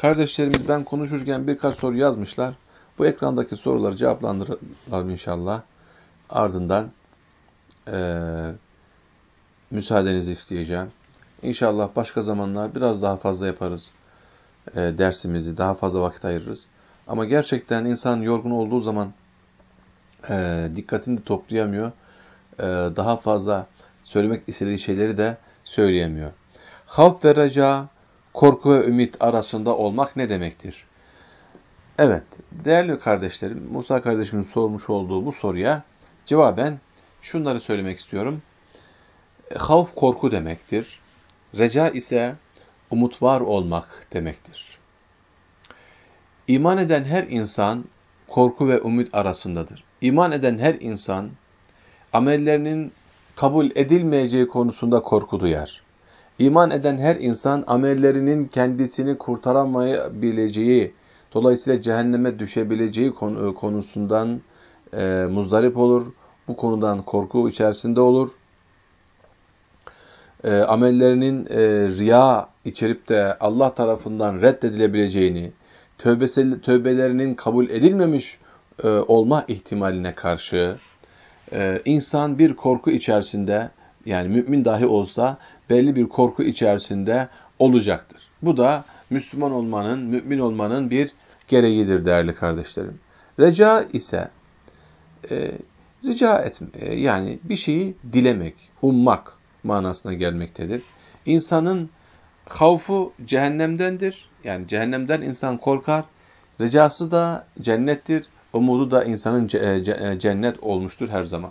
Kardeşlerimiz ben konuşurken birkaç soru yazmışlar. Bu ekrandaki soruları cevaplandıralım inşallah. Ardından e, müsaadenizi isteyeceğim. İnşallah başka zamanlar biraz daha fazla yaparız e, dersimizi, daha fazla vakit ayırırız. Ama gerçekten insan yorgun olduğu zaman e, dikkatini de toplayamıyor. E, daha fazla söylemek istediği şeyleri de söyleyemiyor. Havf ve reca, korku ve ümit arasında olmak ne demektir? Evet, değerli kardeşlerim, Musa kardeşimin sormuş olduğu bu soruya cevaben şunları söylemek istiyorum. Havf korku demektir. Reca ise umut var olmak demektir. İman eden her insan korku ve umut arasındadır. İman eden her insan amellerinin kabul edilmeyeceği konusunda korku duyar. İman eden her insan amellerinin kendisini kurtaramayabileceği, dolayısıyla cehenneme düşebileceği e, konusundan e, muzdarip olur. Bu konudan korku içerisinde olur. E, amellerinin e, riya içerip de Allah tarafından reddedilebileceğini, tövbesi, tövbelerinin kabul edilmemiş e, olma ihtimaline karşı e, insan bir korku içerisinde yani mümin dahi olsa belli bir korku içerisinde olacaktır. Bu da Müslüman olmanın, mümin olmanın bir gereğidir değerli kardeşlerim. Reca ise e, rica etme, e, yani bir şeyi dilemek, ummak manasına gelmektedir. İnsanın havfu cehennemdendir. Yani cehennemden insan korkar. Ricası da cennettir. Umudu da insanın e, cennet olmuştur her zaman.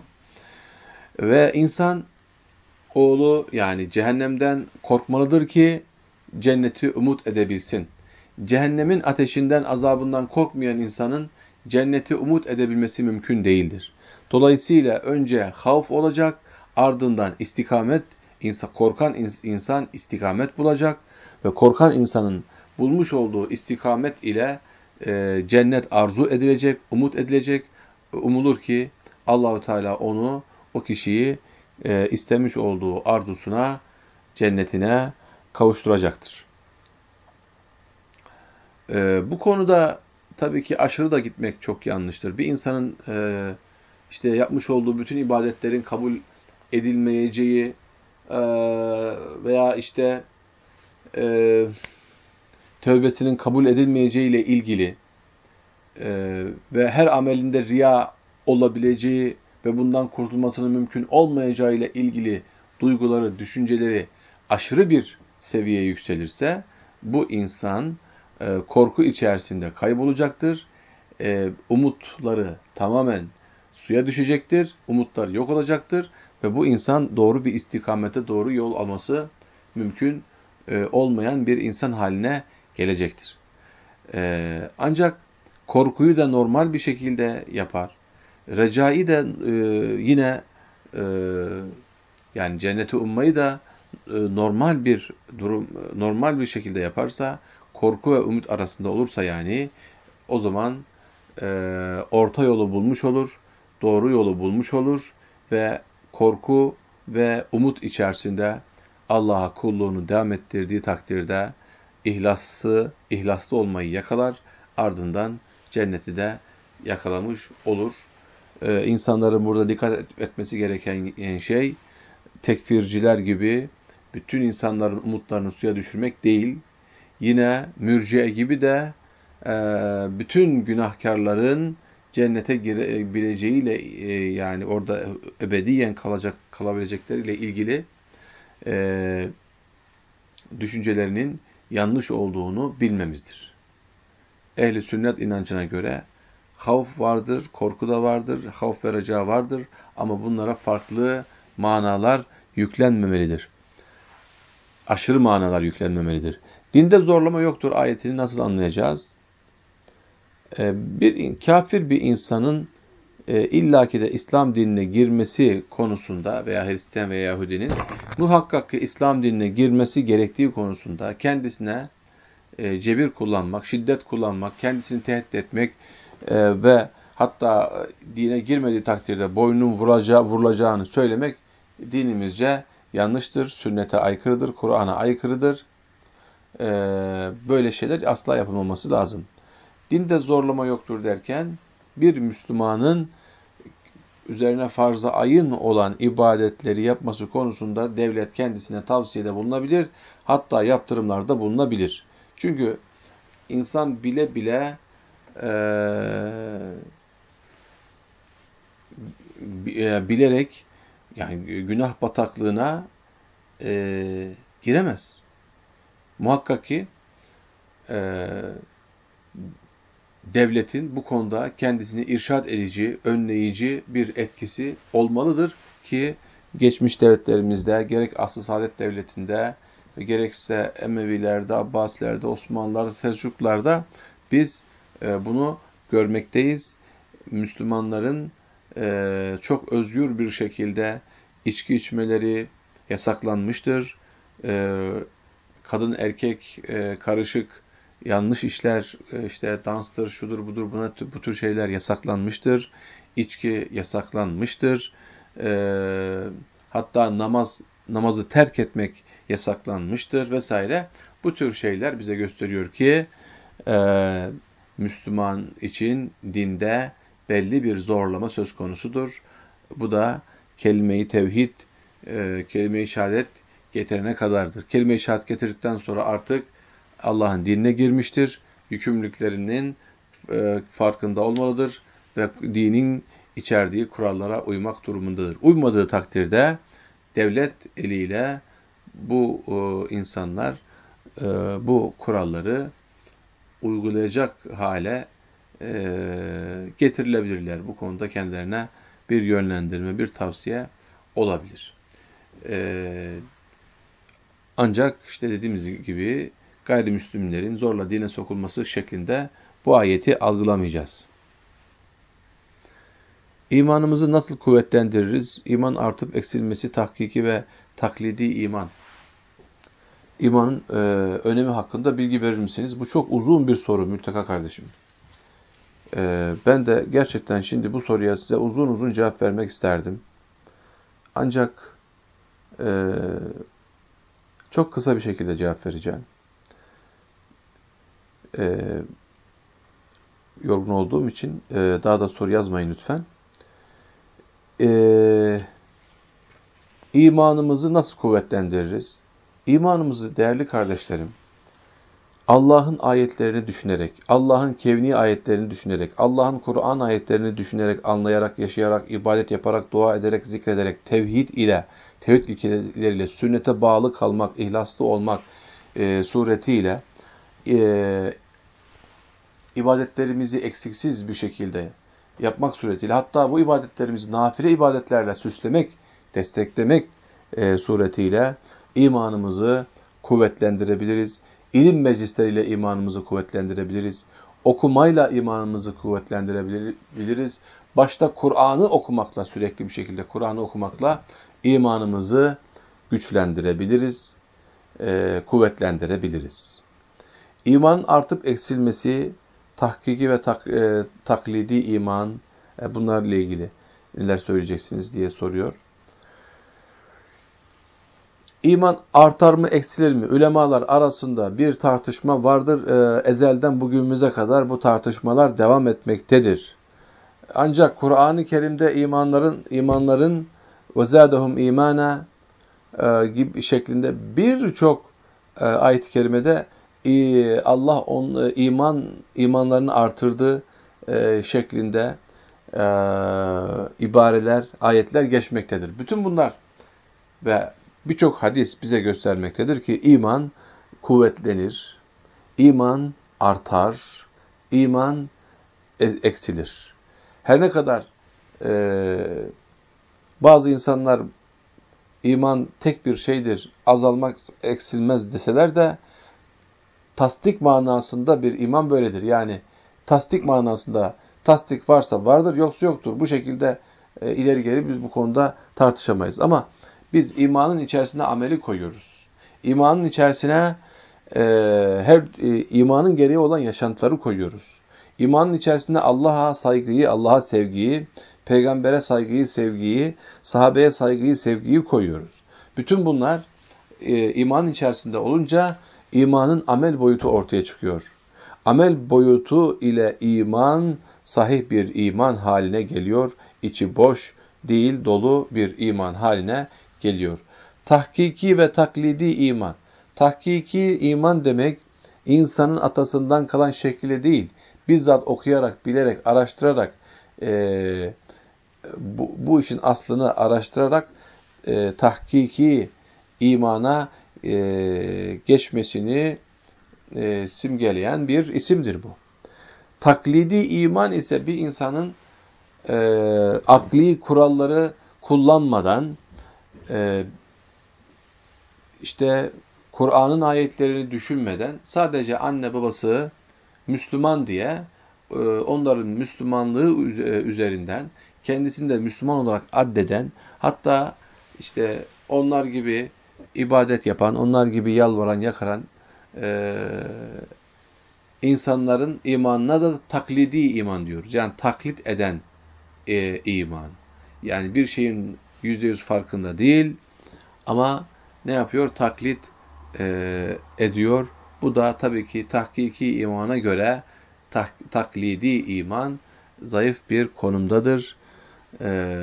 Ve insan oğlu yani cehennemden korkmalıdır ki cenneti umut edebilsin. Cehennemin ateşinden, azabından korkmayan insanın cenneti umut edebilmesi mümkün değildir. Dolayısıyla önce havf olacak, ardından istikamet, insan, korkan insan istikamet bulacak ve korkan insanın bulmuş olduğu istikamet ile e, cennet arzu edilecek, umut edilecek. Umulur ki Allahu Teala onu, o kişiyi e, istemiş olduğu arzusuna, cennetine kavuşturacaktır. E, bu konuda tabii ki aşırı da gitmek çok yanlıştır. Bir insanın e, işte yapmış olduğu bütün ibadetlerin kabul edilmeyeceği e, veya işte e, tövbesinin kabul edilmeyeceği ile ilgili e, ve her amelinde riya olabileceği ve bundan kurtulmasının mümkün olmayacağı ile ilgili duyguları, düşünceleri aşırı bir seviyeye yükselirse bu insan e, korku içerisinde kaybolacaktır. E, umutları tamamen suya düşecektir. Umutlar yok olacaktır ve bu insan doğru bir istikamete doğru yol alması mümkün e, olmayan bir insan haline gelecektir. E, ancak korkuyu da normal bir şekilde yapar. Recai de e, yine e, yani cenneti ummayı da e, normal bir durum, normal bir şekilde yaparsa, korku ve umut arasında olursa yani o zaman e, orta yolu bulmuş olur, doğru yolu bulmuş olur ve korku ve umut içerisinde Allah'a kulluğunu devam ettirdiği takdirde ihlaslı, ihlaslı olmayı yakalar, ardından cenneti de yakalamış olur. Ee, insanların burada dikkat etmesi gereken şey, tekfirciler gibi bütün insanların umutlarını suya düşürmek değil, yine mürciye gibi de e, bütün günahkarların cennete girebileceğiyle e, yani orada ebediyen kalacak kalabilecekleriyle ilgili e, düşüncelerinin yanlış olduğunu bilmemizdir. Ehli sünnet inancına göre havf vardır, korku da vardır, havf ve vardır ama bunlara farklı manalar yüklenmemelidir. Aşırı manalar yüklenmemelidir. Dinde zorlama yoktur ayetini nasıl anlayacağız? Ee, bir kafir bir insanın e, illaki de İslam dinine girmesi konusunda veya Hristiyan veya Yahudinin muhakkak ki İslam dinine girmesi gerektiği konusunda kendisine e, cebir kullanmak, şiddet kullanmak, kendisini tehdit etmek e, ve hatta e, dine girmediği takdirde boynunun vuracağı, vurulacağını söylemek dinimizce yanlıştır, sünnete aykırıdır, Kur'an'a aykırıdır. e, böyle şeyler asla yapılmaması lazım. Dinde zorlama yoktur derken bir Müslümanın üzerine farza ayın olan ibadetleri yapması konusunda devlet kendisine tavsiyede bulunabilir. Hatta yaptırımlarda bulunabilir. Çünkü insan bile bile e, bilerek yani günah bataklığına e, giremez. Muhakkak ki e, devletin bu konuda kendisini irşad edici, önleyici bir etkisi olmalıdır ki geçmiş devletlerimizde gerek Aslı Saadet Devleti'nde gerekse Emevilerde, Abbasilerde, Osmanlılarda, Selçuklularda biz bunu görmekteyiz. Müslümanların e, çok özgür bir şekilde içki içmeleri yasaklanmıştır. E, kadın erkek e, karışık yanlış işler e, işte danstır, şudur budur buna bu tür şeyler yasaklanmıştır. İçki yasaklanmıştır. E, hatta namaz namazı terk etmek yasaklanmıştır vesaire. Bu tür şeyler bize gösteriyor ki Müslüman için dinde belli bir zorlama söz konusudur. Bu da kelime-i tevhid, e, kelime-i şehadet getirene kadardır. Kelime-i şehadet getirdikten sonra artık Allah'ın dinine girmiştir. Yükümlülüklerinin e, farkında olmalıdır ve dinin içerdiği kurallara uymak durumundadır. Uymadığı takdirde devlet eliyle bu e, insanlar e, bu kuralları uygulayacak hale getirilebilirler. Bu konuda kendilerine bir yönlendirme, bir tavsiye olabilir. ancak işte dediğimiz gibi gayrimüslimlerin zorla dine sokulması şeklinde bu ayeti algılamayacağız. İmanımızı nasıl kuvvetlendiririz? İman artıp eksilmesi tahkiki ve taklidi iman. İmanın e, önemi hakkında bilgi verir misiniz? Bu çok uzun bir soru Mülteka kardeşim. E, ben de gerçekten şimdi bu soruya size uzun uzun cevap vermek isterdim. Ancak e, çok kısa bir şekilde cevap vereceğim e, yorgun olduğum için e, daha da soru yazmayın lütfen. E, imanımızı nasıl kuvvetlendiririz? İmanımızı değerli kardeşlerim, Allah'ın ayetlerini düşünerek, Allah'ın kevni ayetlerini düşünerek, Allah'ın Kur'an ayetlerini düşünerek, anlayarak, yaşayarak, ibadet yaparak, dua ederek, zikrederek, tevhid ile, tevhid ilkeleriyle, sünnete bağlı kalmak, ihlaslı olmak e, suretiyle e, ibadetlerimizi eksiksiz bir şekilde yapmak suretiyle hatta bu ibadetlerimizi nafile ibadetlerle süslemek, desteklemek e, suretiyle imanımızı kuvvetlendirebiliriz. İlim meclisleriyle imanımızı kuvvetlendirebiliriz. Okumayla imanımızı kuvvetlendirebiliriz. Başta Kur'an'ı okumakla, sürekli bir şekilde Kur'an'ı okumakla imanımızı güçlendirebiliriz, e, kuvvetlendirebiliriz. İman artıp eksilmesi tahkiki ve tak, e, taklidi iman e, bunlarla ilgili neler söyleyeceksiniz diye soruyor. İman artar mı eksilir mi? Ulemalar arasında bir tartışma vardır. E, ezelden bugünümüze kadar bu tartışmalar devam etmektedir. Ancak Kur'an-ı Kerim'de imanların imanların ve imana e, gibi şeklinde birçok e, ayet-i kerimede Allah on, e, iman imanlarını artırdı e, şeklinde e, ibareler, ayetler geçmektedir. Bütün bunlar ve birçok hadis bize göstermektedir ki iman kuvvetlenir, iman artar, iman eksilir. Her ne kadar e, bazı insanlar iman tek bir şeydir, azalmak eksilmez deseler de tasdik manasında bir iman böyledir. Yani tasdik manasında tasdik varsa vardır yoksa yoktur. Bu şekilde e, ileri geri biz bu konuda tartışamayız. Ama biz imanın içerisine ameli koyuyoruz. İmanın içerisine e, her e, imanın gereği olan yaşantıları koyuyoruz. İmanın içerisinde Allah'a saygıyı, Allah'a sevgiyi, peygambere saygıyı, sevgiyi, sahabeye saygıyı, sevgiyi koyuyoruz. Bütün bunlar e, imanın içerisinde olunca imanın amel boyutu ortaya çıkıyor. Amel boyutu ile iman sahih bir iman haline geliyor. İçi boş değil dolu bir iman haline geliyor. Tahkiki ve taklidi iman. Tahkiki iman demek insanın atasından kalan şekli değil. Bizzat okuyarak, bilerek, araştırarak e, bu, bu işin aslını araştırarak e, tahkiki imana e, geçmesini e, simgeleyen bir isimdir bu. Taklidi iman ise bir insanın e, akli kuralları kullanmadan e, işte Kur'an'ın ayetlerini düşünmeden sadece anne babası Müslüman diye e, onların Müslümanlığı üzerinden kendisini de Müslüman olarak addeden hatta işte onlar gibi ibadet yapan, onlar gibi yalvaran, yakaran e, insanların imanına da taklidi iman diyoruz. Yani taklit eden e, iman. Yani bir şeyin yüzde yüz farkında değil ama ne yapıyor? Taklit e, ediyor. Bu da tabii ki tahkiki imana göre tak, taklidi iman zayıf bir konumdadır. Ee,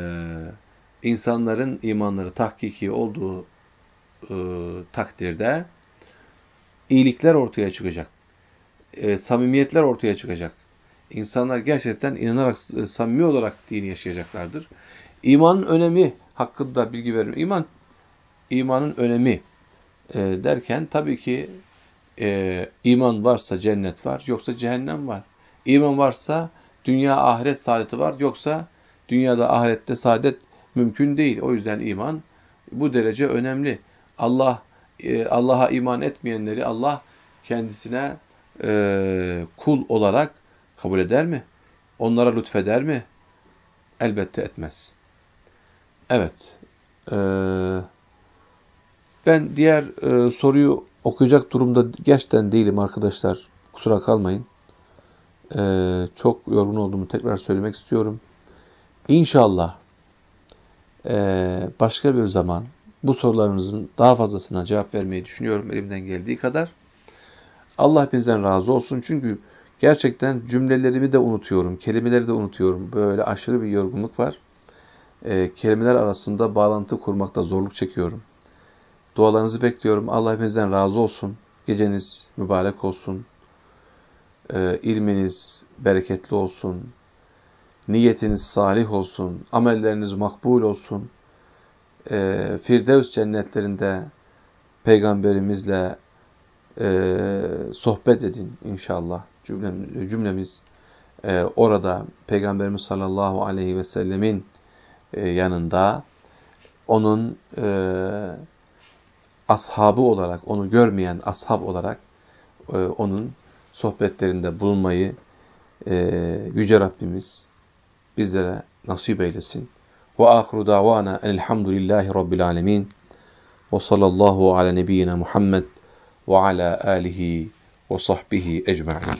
insanların imanları tahkiki olduğu e, takdirde iyilikler ortaya çıkacak. E, samimiyetler ortaya çıkacak. İnsanlar gerçekten inanarak, e, samimi olarak dini yaşayacaklardır. İmanın önemi hakkında bilgi veririm. İman, imanın önemi e, derken tabii ki e, iman varsa cennet var, yoksa cehennem var. İman varsa dünya ahiret saadeti var, yoksa dünyada ahirette saadet mümkün değil. O yüzden iman bu derece önemli. Allah e, Allah'a iman etmeyenleri Allah kendisine e, kul olarak kabul eder mi? Onlara lütfeder mi? Elbette etmez. Evet. E, ben diğer e, soruyu okuyacak durumda gerçekten değilim arkadaşlar. Kusura kalmayın. E, çok yorgun olduğumu tekrar söylemek istiyorum. İnşallah e, başka bir zaman bu sorularınızın daha fazlasına cevap vermeyi düşünüyorum elimden geldiği kadar. Allah hepinizden razı olsun. Çünkü gerçekten cümlelerimi de unutuyorum, kelimeleri de unutuyorum. Böyle aşırı bir yorgunluk var. E, kelimeler arasında bağlantı kurmakta zorluk çekiyorum. Dualarınızı bekliyorum. Allah hepinizden razı olsun. Geceniz mübarek olsun. E, ilminiz bereketli olsun. Niyetiniz salih olsun. Amelleriniz makbul olsun e, Firdevs cennetlerinde peygamberimizle e, sohbet edin inşallah. Cümlemiz, cümlemiz e, orada peygamberimiz sallallahu aleyhi ve sellemin e, yanında onun e, ashabı olarak, onu görmeyen ashab olarak e, onun sohbetlerinde bulunmayı e, Yüce Rabbimiz bizlere nasip eylesin. Ve ahru davana elhamdülillahi rabbil alemin. Ve sallallahu ala nebiyyina Muhammed ve ala alihi ve sahbihi ecma'in.